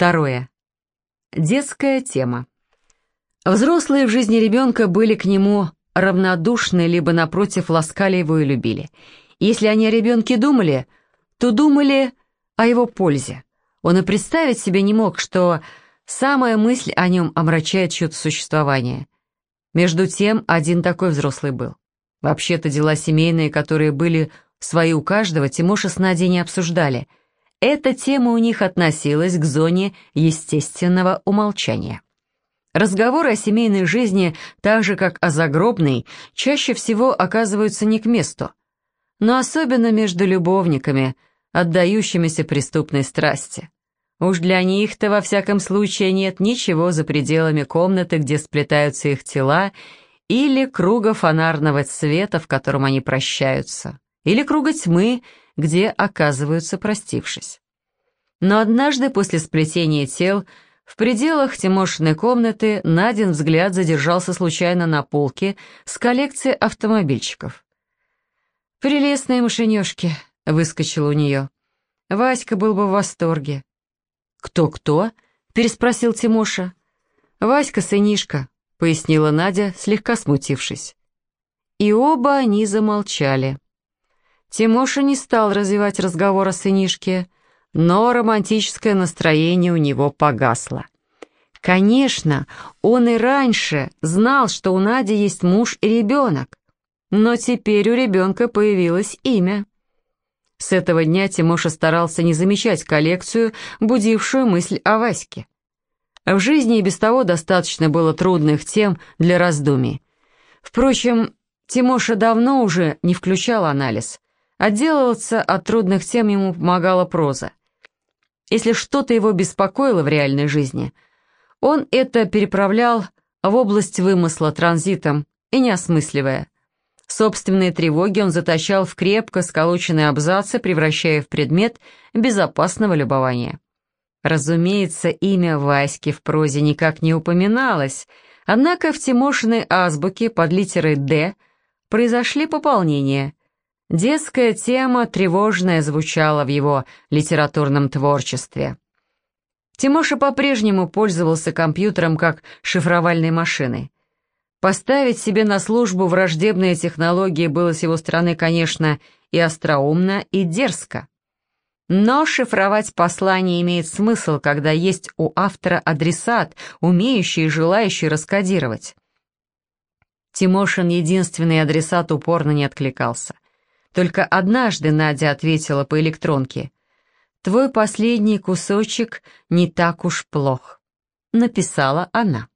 Второе. Детская тема. Взрослые в жизни ребенка были к нему равнодушны, либо, напротив, ласкали его и любили. Если они о ребенке думали, то думали о его пользе. Он и представить себе не мог, что самая мысль о нем омрачает чье-то существование. Между тем, один такой взрослый был. Вообще-то дела семейные, которые были свои у каждого, Тимоша с Надей не обсуждали. Эта тема у них относилась к зоне естественного умолчания. Разговоры о семейной жизни, так же как о загробной, чаще всего оказываются не к месту. Но особенно между любовниками, отдающимися преступной страсти. Уж для них-то во всяком случае нет ничего за пределами комнаты, где сплетаются их тела, или круга фонарного цвета, в котором они прощаются, или круга тьмы, где оказываются простившись. Но однажды после сплетения тел – в пределах Тимошиной комнаты Надин взгляд задержался случайно на полке с коллекцией автомобильчиков. «Прелестные машинешки», — выскочил у нее. Васька был бы в восторге. «Кто-кто?» — переспросил Тимоша. «Васька, сынишка», — пояснила Надя, слегка смутившись. И оба они замолчали. Тимоша не стал развивать разговор о сынишке, — но романтическое настроение у него погасло. Конечно, он и раньше знал, что у Нади есть муж и ребенок, но теперь у ребенка появилось имя. С этого дня Тимоша старался не замечать коллекцию, будившую мысль о Ваське. В жизни и без того достаточно было трудных тем для раздумий. Впрочем, Тимоша давно уже не включал анализ. Отделываться от трудных тем ему помогала проза. Если что-то его беспокоило в реальной жизни, он это переправлял в область вымысла транзитом и не осмысливая. Собственные тревоги он затащал в крепко сколоченные абзацы, превращая в предмет безопасного любования. Разумеется, имя Васьки в прозе никак не упоминалось, однако в Тимошиной азбуке под литерой «Д» произошли пополнения – Детская тема тревожная звучала в его литературном творчестве. Тимоша по-прежнему пользовался компьютером как шифровальной машиной. Поставить себе на службу враждебные технологии было с его стороны, конечно, и остроумно, и дерзко. Но шифровать послание имеет смысл, когда есть у автора адресат, умеющий и желающий раскодировать. Тимошин единственный адресат упорно не откликался. Только однажды Надя ответила по электронке. «Твой последний кусочек не так уж плох», — написала она.